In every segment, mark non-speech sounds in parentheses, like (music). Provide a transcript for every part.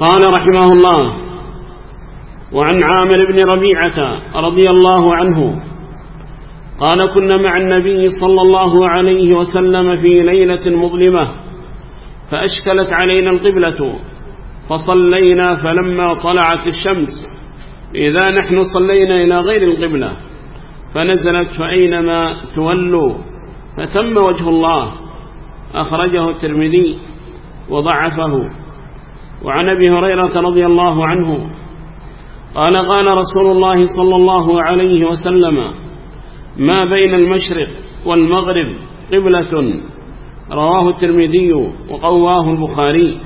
قال رحمه الله وعن عامر بن ربيعة رضي الله عنه قال كنا مع النبي صلى الله عليه وسلم في ليلة مظلمة فأشكلت علينا القبلة فصلينا فلما طلعت الشمس إذا نحن صلينا إلى غير القبلة فنزلت فأينما تولوا فتم وجه الله أخرجه الترمذي وضعفه. وعن أبي هريرة رضي الله عنه قال قال رسول الله صلى الله عليه وسلم ما بين المشرق والمغرب قبلة رواه الترمذي وقواه البخاري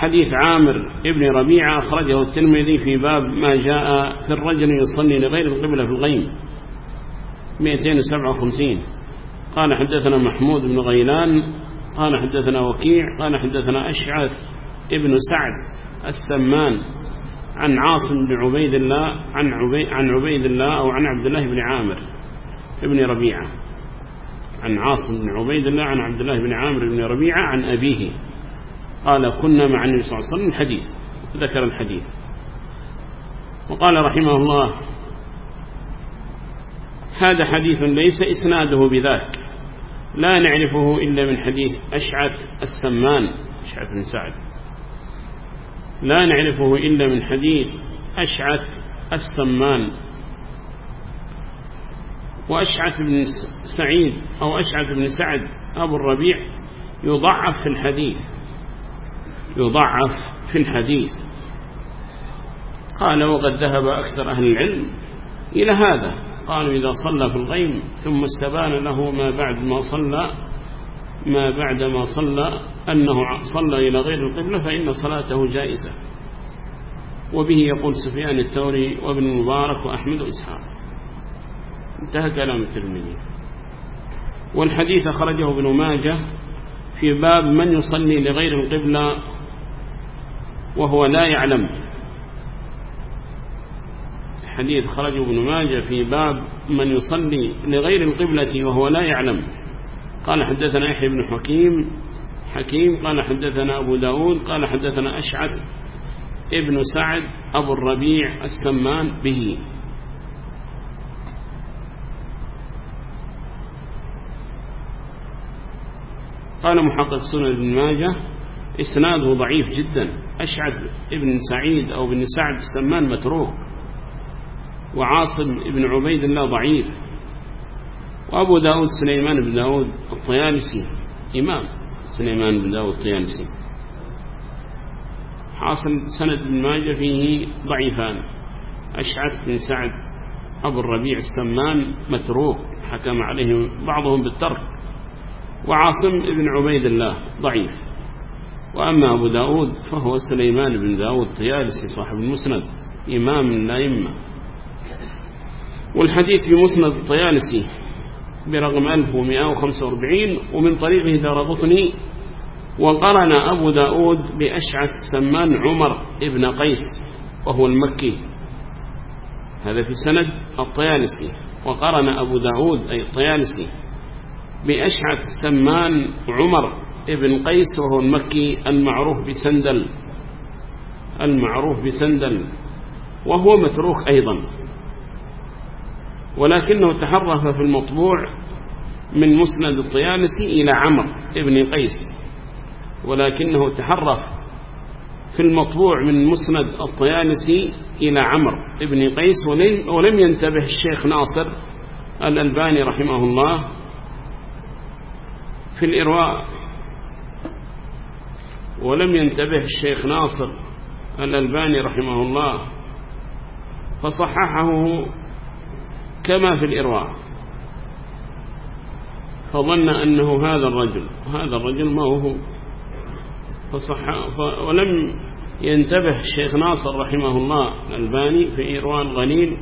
حديث عامر ابن ربيعة أخرجه الترمذي في باب ما جاء في الرجل يصلي لغير القبلة في الغيم 257 قال حدثنا محمود بن غيلان قال حدثنا وكيع قال حدثنا أشعث ابن سعد السمان عن عاصم بن عبيد الله عن عبيد, عن عبيد الله أو عن عبد الله بن عامر ابن ربيعة. عن عاصم بن عبيد الله عن عبد الله بن عامر بن ربيعة عن أبيه. قال كنا مع النبي صلى الله عليه وسلم الحديث ذكر الحديث. وقال رحمه الله هذا حديث ليس إسناده بذاك. لا نعرفه إلا من حديث أشعث السمان. أشعث بن سعد. لا نعرفه إلا من حديث أشعث السمان وأشعث بن سعيد أو أشعث بن سعد أبو الربيع يضعف في الحديث يضعف في الحديث. قال وقد ذهب أكثر أهل العلم إلى هذا. قالوا إذا صلى في الغيم ثم استبان له ما بعد ما صلى ما بعد ما صلى أنه صلى إلى غير القبلة فإن صلاته جائزة. وبه يقول سفيان الثوري وابن المبارك وأحمد وإسحاق. انتهى كلام الترمذي. والحديث خرجه ابن ماجه في باب من يصلي لغير القبلة وهو لا يعلم. حديث خرجه ابن ماجه في باب من يصلي لغير القبلة وهو لا يعلم. قال حدثنا يحيى بن حكيم حكيم قال حدثنا أبو داود قال حدثنا أشعث ابن سعد أبو الربيع السمان به. قال محقق سنة ابن ماجه إسناده ضعيف جدا أشعث ابن سعيد أو بن سعد السمان متروك وعاصم ابن عبيد الله ضعيف. وأبو داود سليمان بن داود الطيالسي إمام سليمان بن داود الطيالسي حاصل سند بن ماجه فيه ضعيفان. أشعث بن سعد أبو الربيع السمان متروك حكم عليه بعضهم بالترك. وعاصم بن عبيد الله ضعيف. وأما أبو داود فهو سليمان بن داود طيالسي صاحب المسند إمام الأئمة والحديث في مسند الطيالسي برقم 1145 ومن طريقه دار قطني وقرن أبو داود بأشعث سمان عمر ابن قيس وهو المكي. هذا في سند الطيالسي. وقرن أبو داود أي الطيالسي بأشعث سمان عمر ابن قيس وهو المكي المعروف بسندل المعروف بسندل وهو متروك أيضا. ولكنه تحرف في المطبوع من مسند الطيالسي إلى عمر ابن قيس ولكنه تحرف في المطبوع من مسند الطيالسي إلى عمر ابن قيس ولم ينتبه الشيخ ناصر الألباني رحمه الله في الإرواء ولم ينتبه الشيخ ناصر الألباني رحمه الله فصححه كما في الإرواء فظن أنه هذا الرجل هذا الرجل ما هو؟ فصح ولم ينتبه الشيخ ناصر رحمه الله الألباني في إرواء الغليل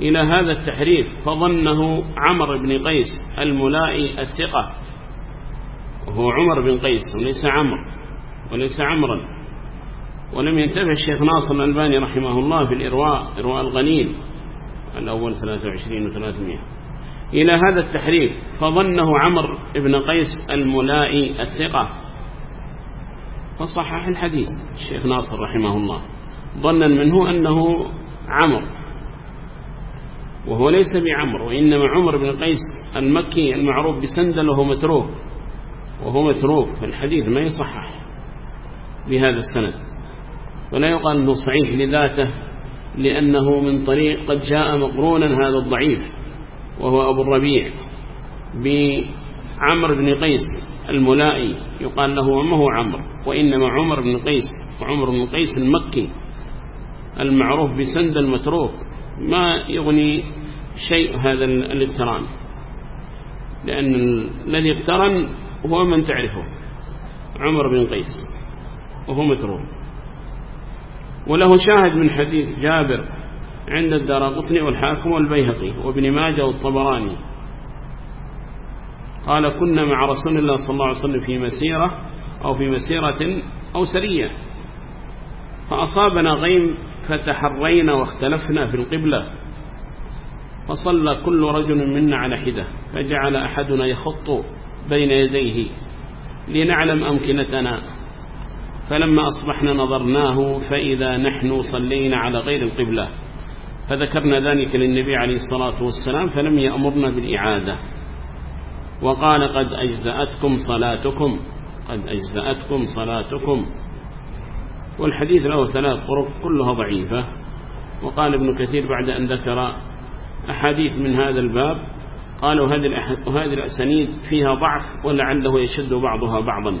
إلى هذا التحريف فظنه عمر بن قيس الملائي الثقة. وهو عمر بن قيس وليس عمر وليس عمرا. ولم ينتبه الشيخ ناصر الألباني رحمه الله في الإرواء إرواء الغنيل الأول 23 و300 إلى هذا التحريف فظنه عمر بن قيس الملائي الثقة. فصحح الحديث الشيخ ناصر رحمه الله. ظنا منه أنه عمر وهو ليس بعمر وإنما عمر بن قيس المكي المعروف بسندل وهو متروك. وهو متروك فالحديث ما يصحح بهذا السند. ولا يقال أنه صحيح لذاته. لأنه من طريق قد جاء مقرونا هذا الضعيف وهو أبو الربيع بعمر بن قيس الملائي يقال له وما هو عمر وإنما عمر بن قيس وعمر بن قيس المكي المعروف بسند المتروك ما يغني شيء هذا الاقتران لأن الذي اقترن هو من تعرفه عمر بن قيس وهو متروك. وله شاهد من حديث جابر عند الدار قطني والحاكم والبيهقي وابن ماجه والطبراني. قال كنا مع رسول الله صلى الله عليه وسلم في مسيرة أو في مسيرة أو سرية فأصابنا غيم فتحرينا واختلفنا في القبلة فصلى كل رجل منا على حدة فجعل أحدنا يخط بين يديه لنعلم أمكنتنا فلما أصبحنا نظرناه فإذا نحن صلينا على غير القبلة. فذكرنا ذلك للنبي عليه الصلاة والسلام فلم يأمرنا بالإعادة. وقال قد أجزأتكم صلاتكم قد أجزأتكم صلاتكم. والحديث له ثلاث طرق كلها ضعيفة. وقال ابن كثير بعد أن ذكر أحاديث من هذا الباب قالوا هذه الأسانيد فيها ضعف ولعله يشد بعضها بعضا.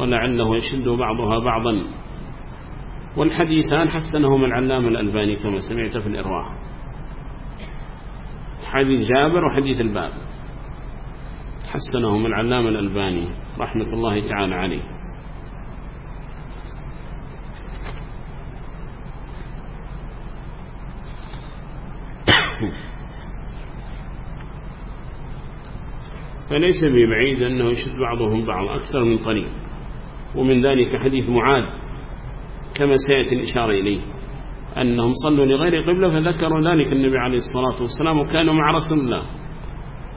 ولعله يشد بعضها بعضا. والحديثان حسنهما العلام الألباني كما سمعت في الإرواح. حديث جابر وحديث الباب. حسنهما العلام الألباني رحمة الله تعالى عليه. (coughs) فليس ببعيد أنه يشد بعضهم بعض أكثر من طريق. ومن ذلك حديث معاذ كما سيأتي الإشارة إليه. أنهم صلوا لغير قبلة فذكروا ذلك النبي عليه الصلاة والسلام وكانوا مع رسول الله.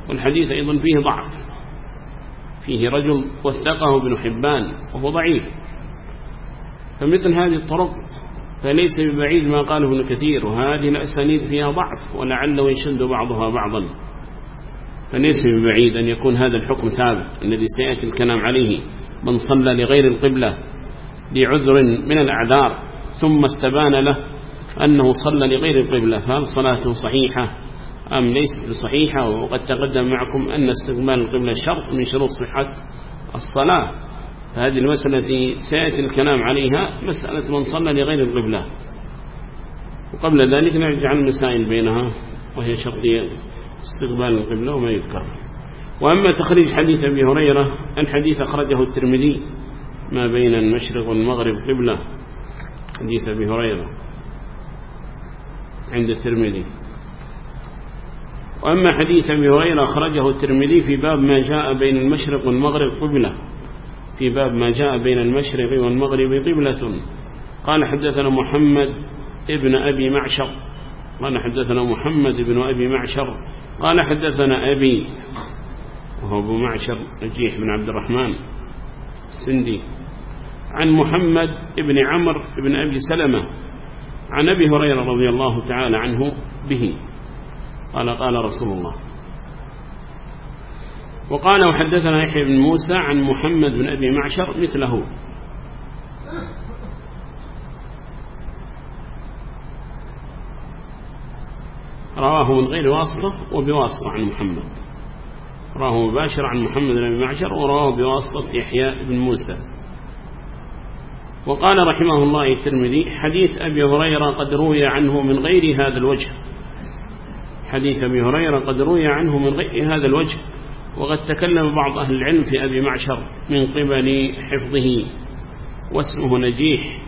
والحديث أيضا فيه ضعف. فيه رجل وثقه ابن حبان وهو ضعيف. فمثل هذه الطرق فليس ببعيد ما قاله ابن كثير وهذه الأسانيد فيها ضعف ولعله يشد بعضها بعضا. فليس ببعيد أن يكون هذا الحكم ثابت الذي سيأتي الكلام عليه. من صلى لغير القبلة لعذر من الأعذار ثم استبان له أنه صلى لغير القبلة. فهل صلاته صحيحة أم ليست بصحيحة وقد تقدم معكم أن استقبال القبلة شرط من شروط صحة الصلاة. فهذه المسألة التي سيأتي الكلام عليها مسألة من صلى لغير القبلة. وقبل ذلك نرجع المسائل بينها وهي شرطية استقبال القبلة وما يذكر. وأما تخريج حديث أبي هريرة الحديث أخرجه الترمذي ما بين المشرق والمغرب قبلة. حديث أبي هريرة عند الترمذي. وأما حديث أبي هريرة أخرجه الترمذي في باب ما جاء بين المشرق والمغرب قبلة. في باب ما جاء بين المشرق والمغرب قبلة. قال حدثنا محمد ابن أبي معشر. قال حدثنا محمد بن أبي معشر. قال حدثنا أبي أبو معشر نجيح بن عبد الرحمن السندي. عن محمد بن عمر بن أبي سلمة عن أبي هريرة رضي الله تعالى عنه به. قال قال رسول الله. وقال وحدثنا يحيى بن موسى عن محمد بن أبي معشر مثله. رواه من غير واسطة وبواسطة عن محمد. رواه مباشر عن محمد بن معشر ورواه بواسطة يحيى بن موسى. وقال رحمه الله الترمذي حديث أبي هريرة قد روي عنه من غير هذا الوجه. حديث أبي هريرة قد روي عنه من غير هذا الوجه. وقد تكلم بعض أهل العلم في أبي معشر من قبل حفظه واسمه نجيح.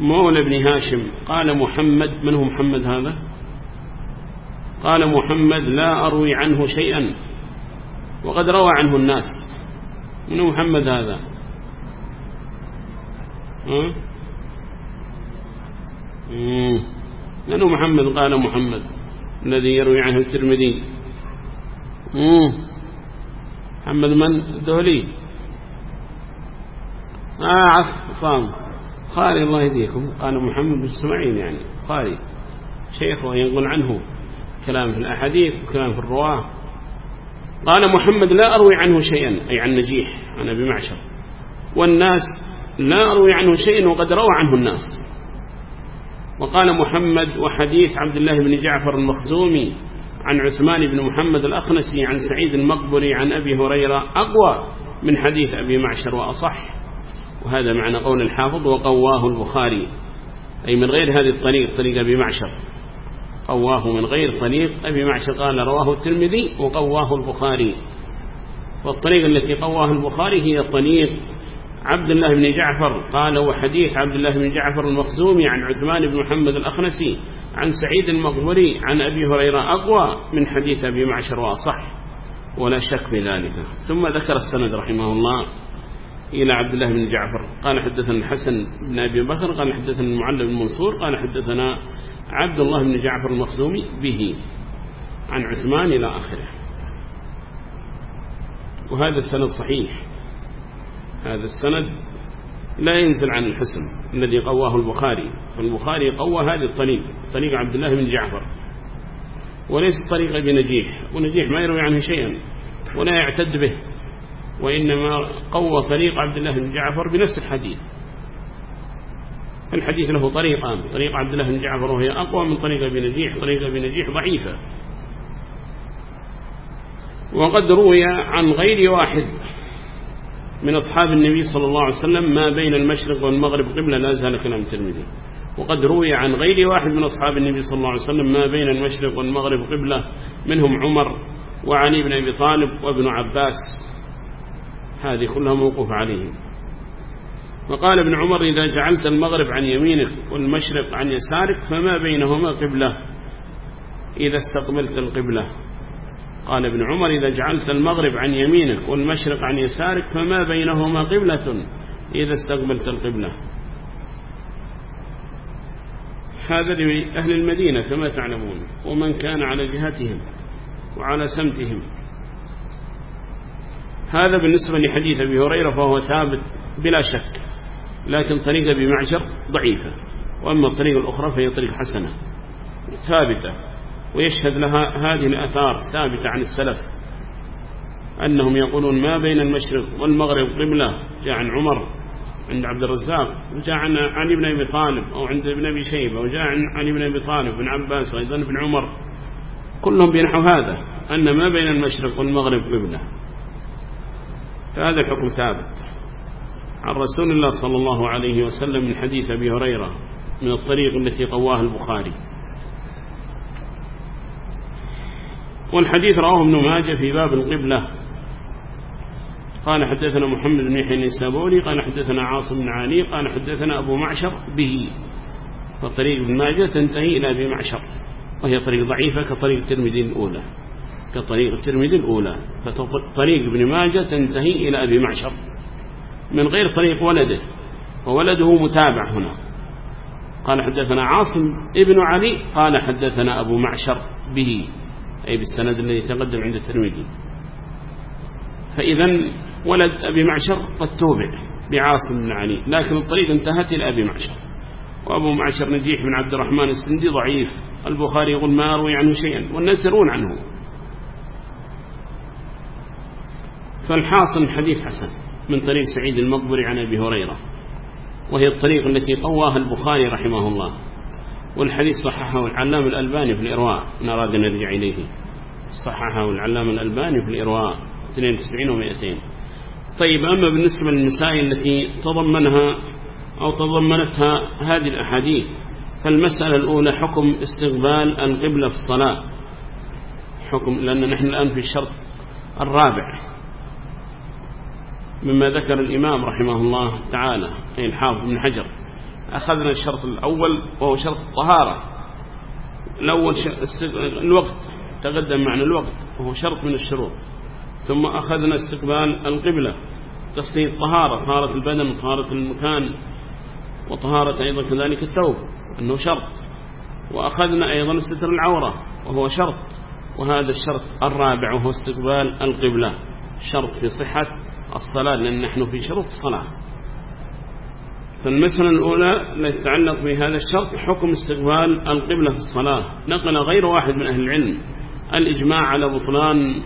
مولى بن هاشم قال محمد من هو محمد هذا؟ قال محمد لا أروي عنه شيئا. وقد روى عنه الناس. من محمد هذا؟ هو محمد؟ قال محمد. الذي يروي عنه الترمذي. محمد من؟ الدهلي. آه عف صام. خالي الله يهديكم. قال محمد بن يعني خالي. شيخه ينقل عنه. كلام في الأحاديث وكلام في الرواة. قال محمد لا أروي عنه شيئا أي عن نجيح أنا بمعشر. والناس لا أروي عنه شيئا وقد روى عنه الناس. وقال محمد وحديث عبد الله بن جعفر المخزومي عن عثمان بن محمد الأخنسي عن سعيد المقبري عن أبي هريرة أقوى من حديث أبي معشر وأصح. وهذا معنى قول الحافظ وقواه البخاري. أي من غير هذه الطريق طريق أبي معشر. قواه من غير طريق. أبي معشر قال رواه الترمذي وقواه البخاري. والطريق التي قواه البخاري هي طريق عبد الله بن جعفر. قال وحديث عبد الله بن جعفر المخزومي عن عثمان بن محمد الأخنسي عن سعيد المقبري عن أبي هريرة أقوى من حديث أبي معشر وأصح. ولا شك في ذلك. ثم ذكر السند رحمه الله. إلى عبد الله بن جعفر. قال حدثنا الحسن بن أبي بكر قال حدثنا المعلم بن منصور قال حدثنا عبد الله بن جعفر المخزومي به عن عثمان إلى آخره. وهذا السند صحيح. هذا السند لا ينزل عن الحسن الذي قواه البخاري. فالبخاري قوى هذه الطريق طريق عبد الله بن جعفر. وليس طريق بنجيح. ونجيح ما يروي عنه شيئا. ولا يعتد به. وإنما قوى طريق عبد الله بن جعفر بنفس الحديث. الحديث له طريقان طريق عبد الله بن جعفر وهي أقوى من طريق ابن نجيح طريق ابن نجيح ضعيفة. وقد روي عن غير واحد من أصحاب النبي صلى الله عليه وسلم ما بين المشرق والمغرب قبلة لا زال كلام ترمذي وقد روي عن غير واحد من أصحاب النبي صلى الله عليه وسلم ما بين المشرق والمغرب قبلة منهم عمر وعلي بن أبي طالب وابن عباس. هذه كلها موقوف عليهم. وقال ابن عمر إذا جعلت المغرب عن يمينك والمشرق عن يسارك فما بينهما قبلة إذا استقبلت القبلة. قال ابن عمر إذا جعلت المغرب عن يمينك والمشرق عن يسارك فما بينهما قبلة إذا استقبلت القبلة. هذا لأهل المدينة كما تعلمون ومن كان على جهتهم وعلى سمتهم. هذا بالنسبة لحديث أبي هريرة فهو ثابت بلا شك لكن طريقة بمعشر ضعيفة وأما الطريقة الأخرى فهي طريقة حسنة ثابتة ويشهد لها هذه الأثار ثابتة عن السلف أنهم يقولون ما بين المشرق والمغرب قبلة جاء عن عمر عند عبد الرزاق وجاء عن علي بن أبي طالب أو عند ابن أبي شيبة وجاء عن علي بن أبي طالب بن عباس وأيضا بن عمر كلهم بنحو هذا أن ما بين المشرق والمغرب قبلة. فهذا الحكم ثابت. عن رسول الله صلى الله عليه وسلم من حديث أبي هريرة من الطريق التي قواها البخاري. والحديث رواه ابن ماجه في باب القبلة. قال حدثنا محمد بن يحيى النسابوري قال حدثنا عاصم بن عاني قال حدثنا أبو معشر به. فطريق ابن ماجه تنتهي إلى أبي معشر وهي طريق ضعيفة كطريق الترمذي الأولى. كطريق الترمذي الأولى فطريق ابن ماجه تنتهي إلى أبي معشر. من غير طريق ولده وولده متابع هنا. قال حدثنا عاصم ابن علي قال حدثنا أبو معشر به أي بالسند الذي تقدم عند الترمذي. فإذا ولد أبي معشر قد توبع بعاصم بن علي لكن الطريق انتهت إلى أبي معشر. وأبو معشر نجيح بن عبد الرحمن السندي ضعيف البخاري يقول ما أروي عنه شيئا والناس يرون عنه. فالحاصل حديث حسن من طريق سعيد المقبري عن أبي هريرة وهي الطريق التي قواها البخاري رحمه الله والحديث صححه العلام الألباني في الإرواء نراد أن نرجع إليه. صححه العلام الألباني في الإرواء 92 و200 طيب أما بالنسبة للمسائل التي تضمنها أو تضمنتها هذه الأحاديث فالمسألة الأولى حكم استقبال القبلة في الصلاة. حكم لأن نحن الآن في الشرط الرابع. مما ذكر الإمام رحمه الله تعالى أي الحافظ بن حجر. أخذنا الشرط الأول وهو شرط الطهارة. الأول الوقت تقدم معنا الوقت وهو شرط من الشروط. ثم أخذنا استقبال القبلة تصنيف الطهارة طهارة البدن وطهارة المكان وطهارة أيضا كذلك الثوب أنه شرط. وأخذنا أيضا ستر العورة وهو شرط. وهذا الشرط الرابع وهو استقبال القبلة. شرط في صحة الصلاة لأن نحن في شروط الصلاة. فالمسألة الأولى التي تتعلق بهذا الشرط حكم استقبال القبلة في الصلاة. نقل غير واحد من أهل العلم الإجماع على بطلان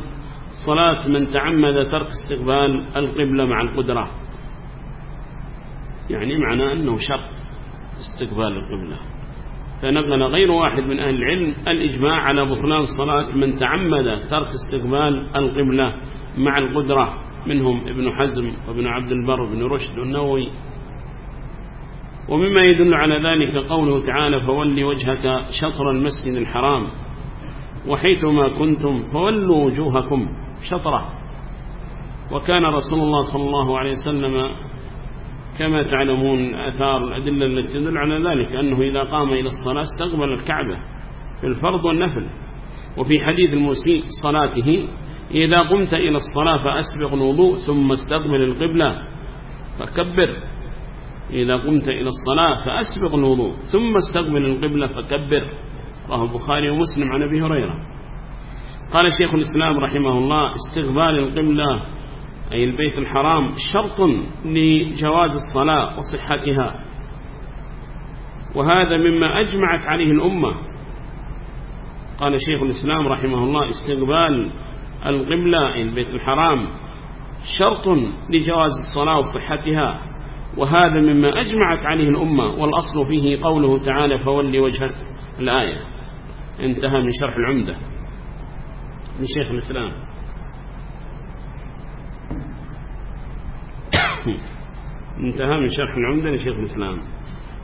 صلاة من تعمد ترك استقبال القبلة مع القدرة. يعني معنى أنه شرط استقبال القبلة. فنقل غير واحد من أهل العلم الإجماع على بطلان صلاة من تعمد ترك استقبال القبلة مع القدرة. منهم ابن حزم وابن عبد البر وابن رشد والنووي. ومما يدل على ذلك قوله تعالى فولي وجهك شطر المسجد الحرام وحيثما كنتم فولوا وجوهكم شطرة. وكان رسول الله صلى الله عليه وسلم كما تعلمون أثار الأدلة التي تدل على ذلك أنه إذا قام إلى الصلاة استقبل الكعبة في الفرض والنفل. وفي حديث المسيء صلاته إذا قمت إلى الصلاة فأسبق الوضوء ثم استقبل القبلة. فكبر. إذا قمت إلى الصلاة فأسبق الوضوء ثم استقبل القبلة. فكبر. رواه البخاري ومسلم عن أبي هريرة. قال شيخ الإسلام رحمه الله استقبال القبلة أي البيت الحرام شرط لجواز الصلاة وصحتها وهذا مما أجمعت عليه الأمة. قال شيخ الإسلام رحمه الله استقبال القبلة البيت الحرام شرط لجواز الصلاة وصحتها وهذا مما أجمعت عليه الأمة والأصل فيه قوله تعالى فولي وجهك الآية انتهى من شرح العمدة. من شيخ الإسلام. انتهى من شرح العمدة لشيخ الإسلام.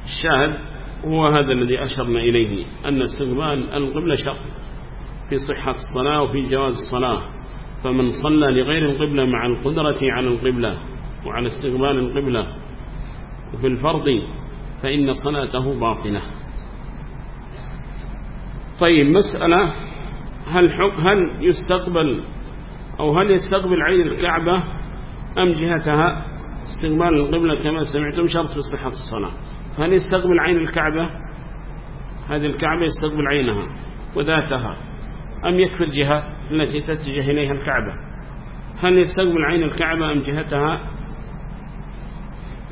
الشاهد هو هذا الذي أشرنا إليه أن استقبال القبلة شرط في صحة الصلاة وفي جواز الصلاة. فمن صلى لغير القبلة مع القدرة على القبلة وعلى استقبال القبلة وفي الفرض فإن صلاته باطلة. طيب مسألة هل, هل يستقبل أو هل يستقبل عين الكعبة أم جهتها استقبال القبلة كما سمعتم شرط في صحة الصلاة؟ فهل يستقبل عين الكعبة؟ هذه الكعبة يستقبل عينها وذاتها. أم يكفي الجهة التي تتجه إليها الكعبة؟ هل يستقبل عين الكعبة أم جهتها؟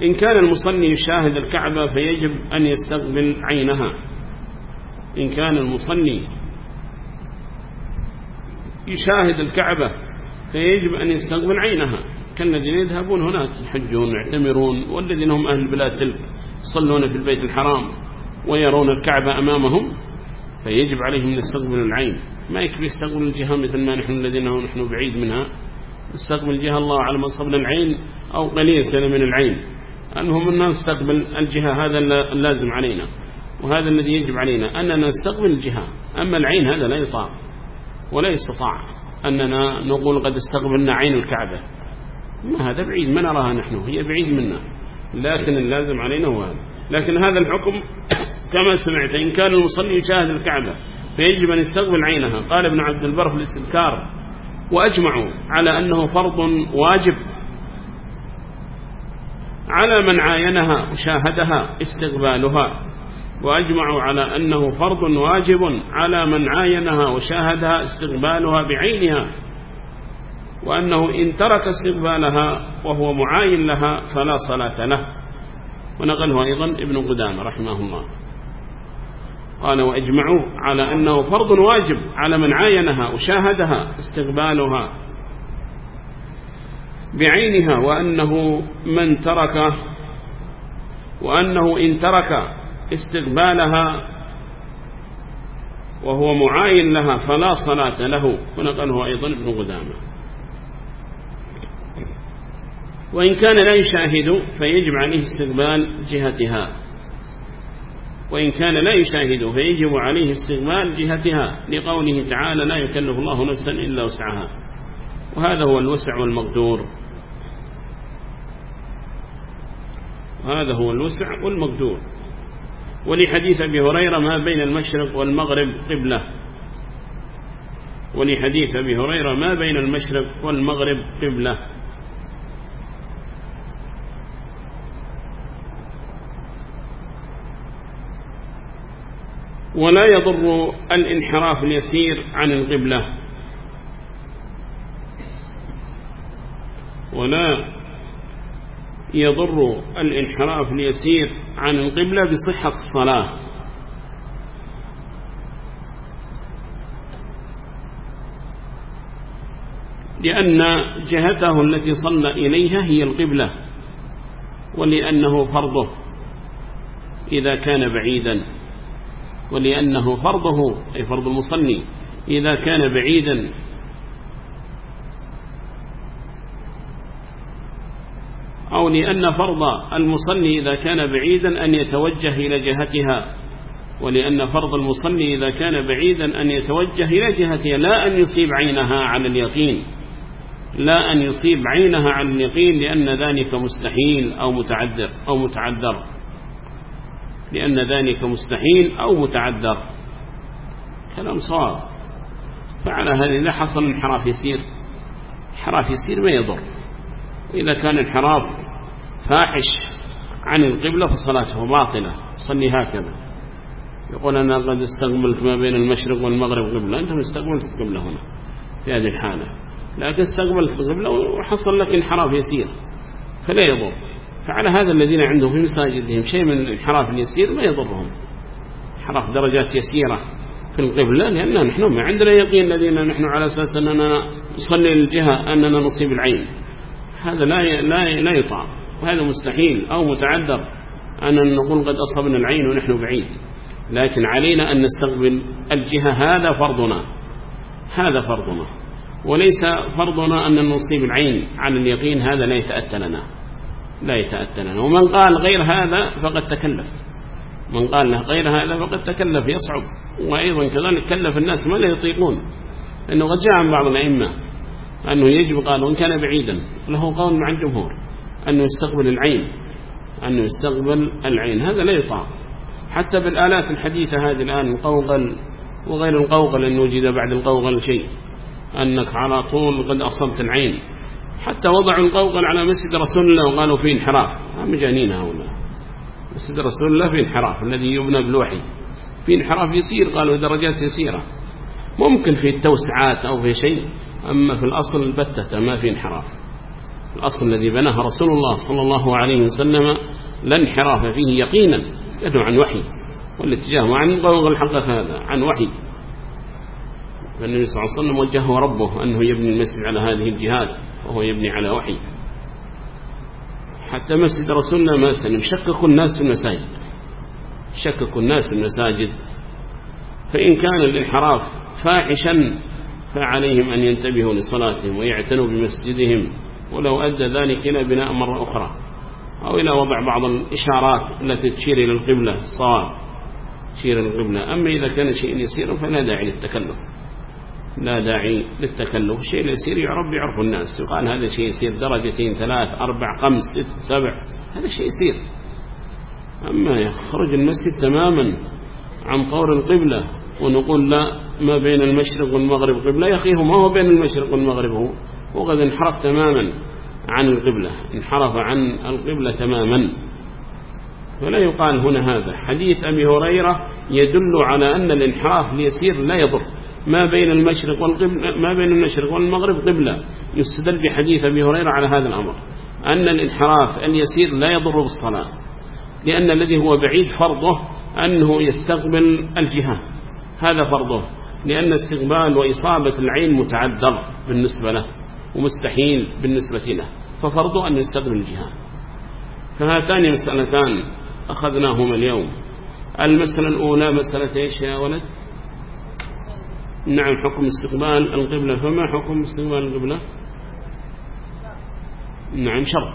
إن كان المصلي يشاهد الكعبة فيجب أن يستقبل عينها. إن كان المصلي يشاهد الكعبة فيجب أن يستقبل عينها. كالذين يذهبون هناك يحجون ويعتمرون والذين هم أهل البلاد تلك يصلون في البيت الحرام ويرون الكعبة أمامهم فيجب عليهم أن يستقبلوا العين. ما يكفي يستقبل الجهة مثل ما نحن الذين نحن بعيد منها. نستقبل الجهة الله على مصبنا العين أو قليل من العين. المهم أن نستقبل الجهة هذا اللازم علينا وهذا الذي يجب علينا أننا نستقبل الجهة. أما العين هذا لا يطاع ولا يستطاع أننا نقول قد استقبلنا عين الكعبة. ما هذا بعيد ما نراها نحن هي بعيد منا. لكن اللازم علينا هو هذا. لكن هذا الحكم (coughs) كما سمعت إن كان المصلي يشاهد الكعبة فيجب أن يستقبل عينها. قال ابن عبد البر في الاستذكار وأجمعوا على أنه فرض واجب على من عاينها وشاهدها استقبالها. وأجمعوا على أنه فرض واجب على من عاينها وشاهدها استقبالها بعينها. وأنه إن ترك استقبالها وهو معاين لها فلا صلاة له. ونقله أيضا ابن قدامة رحمه الله. قال وأجمعوا على أنه فرض واجب على من عاينها وشاهدها استقبالها بعينها وأنه من ترك وأنه إن ترك استقبالها وهو معاين لها فلا صلاة له. ونقله أيضا ابن قدامة. وإن كان لا يشاهد فيجب عليه استقبال جهتها. وإن كان لا يشاهد فيجب عليه استقبال جهتها. لقوله تعالى لا يكلف الله نفسا إلا وسعها. وهذا هو الوسع والمقدور هذا هو الوسع والمقدور ولحديث أبي هريرة ما بين المشرق والمغرب قبلة. ولحديث أبي هريرة ما بين المشرق والمغرب قبلة. ولا يضر الانحراف اليسير عن القبلة. ولا يضر الانحراف اليسير عن القبلة بصحة الصلاة. لأن جهته التي صلى إليها هي القبلة ولأنه فرضه إذا كان بعيدا. ولأنه فرضه أي فرض المصلي إذا كان بعيدا. أو لأن فرض المصلي إذا كان بعيدا أن يتوجه إلى جهتها. ولأن فرض المصلي إذا كان بعيدا أن يتوجه إلى جهتها. لا أن يصيب عينها على اليقين. لا أن يصيب عينها على اليقين لأن ذلك مستحيل أو متعذر أو متعذر. لأن ذلك مستحيل أو متعذر. كلام صواب فعلى هذا إذا حصل انحراف يسير. انحراف يسير ما يضر. وإذا كان انحراف فاحش عن القبلة فصلاته باطلة. صلي هكذا. يقول أنا قد استقبلت ما بين المشرق والمغرب قبلة. أنت مستقبلت القبلة هنا في هذه الحالة. لكن استقبلت القبلة وحصل لك انحراف يسير. فلا يضر. فعلى هذا الذين عندهم في مساجدهم شيء من الانحراف اليسير ما يضرهم. انحراف درجات يسيرة في القبلة لأننا نحن ما عندنا يقين الذين نحن على أساس أننا نصلي للجهة أننا نصيب العين. هذا لا لا لا يطاع. وهذا مستحيل أو متعذر. أن نقول قد أصبنا العين ونحن بعيد. لكن علينا أن نستقبل الجهة هذا فرضنا. هذا فرضنا. وليس فرضنا أن نصيب العين. عن اليقين هذا لا يتأتى لنا. لا يتأتى لنا ومن قال غير هذا فقد تكلف. من قال له غير هذا فقد تكلف يصعب. وأيضا كذلك كلف الناس ما لا يطيقون. لأنه قد جاء عن بعض الأئمة أنه يجب قال وإن كان بعيدا له قول مع الجمهور أنه يستقبل العين أنه يستقبل العين. هذا لا يطاق. حتى بالآلات الحديثة هذه الآن القوغل وغير القوغل أن وجد بعد القوغل شيء أنك على طول قد أصبت العين. حتى وضعوا القوغل على مسجد رسول الله وقالوا فيه انحراف. مجانين هؤلاء. مسجد رسول الله فيه انحراف الذي يبنى بالوحي فيه انحراف يسير قالوا درجات يسيرة. ممكن في التوسعات أو في شيء أما في الأصل البتة ما في انحراف. الأصل الذي بناه رسول الله صلى الله عليه وسلم لا انحراف فيه يقينا يدعو عن وحي. والاتجاه وعن قوغ الحقيقة هذا عن وحي. فالنبي صلى الله عليه وسلم وجهه ربه أنه يبني المسجد على هذه الجهاد. وهو يبني على وحي. حتى مسجد رسول الله ما سلم. شككوا الناس في المساجد. شككوا الناس في المساجد. فإن كان الانحراف فاحشا فعليهم أن ينتبهوا لصلاتهم ويعتنوا بمسجدهم. ولو أدى ذلك إلى بناء مرة أخرى. أو إلى وضع بعض الإشارات التي تشير إلى القبلة. الصواب تشير إلى القبلة. أما إذا كان شيء يسير فلا داعي للتكلف. لا داعي للتكلف. الشيء اليسير يعرف يعرف الناس. يقال هذا شيء يسير درجتين ثلاث أربع خمس ست سبع. هذا شيء يسير أما يخرج المسجد تماما عن طور القبلة ونقول لا ما بين المشرق والمغرب قبلة. يا أخي ما هو بين المشرق والمغرب؟ هو وقد انحرف تماما عن القبلة انحرف عن القبلة تماما. فلا يقال هنا هذا. حديث أبي هريرة يدل على أن الانحراف اليسير لا يضر. ما بين المشرق والقبلة ما بين المشرق والمغرب قبلة. يستدل بحديث أبي هريرة على هذا الأمر. أن الانحراف اليسير لا يضر بالصلاة. لأن الذي هو بعيد فرضه أنه يستقبل الجهة هذا فرضه. لأن استقبال وإصابة العين متعذر بالنسبة له ومستحيل بالنسبة له. ففرضه أن يستقبل الجهة فهاتان مسألتان أخذناهما اليوم. المسألة الأولى مسألة إيش يا ولد؟ نعم حكم استقبال القبلة. فما حكم استقبال القبلة؟ نعم شرط.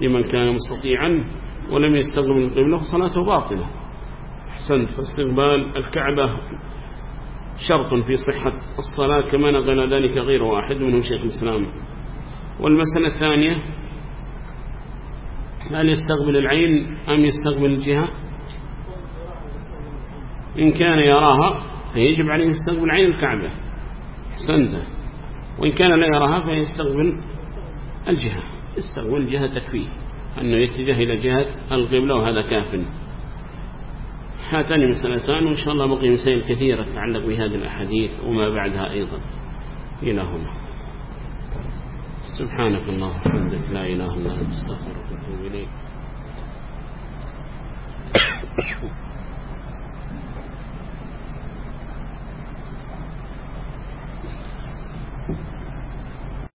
لمن كان مستطيعا ولم يستقبل القبلة فصلاته باطلة. أحسنت. فاستقبال الكعبة شرط في صحة الصلاة كما نقل ذلك غير واحد منهم شيخ الإسلام. والمسألة الثانية هل يستقبل العين أم يستقبل الجهة؟ إن كان يراها فيجب عليه يستقبل عين الكعبة حسنته وإن كان لا يراها فيستقبل الجهة. يستقبل الجهة تكفيه أنه يتجه إلى جهة القبلة وهذا كاف. هاتان مسألتان وإن شاء الله بقي مسائل كثيرة تتعلق بهذه الأحاديث وما بعدها أيضا. إلى هنا سبحانك اللهم وبحمدك لا إله إلا أنت أستغفرك وأتوب إليك.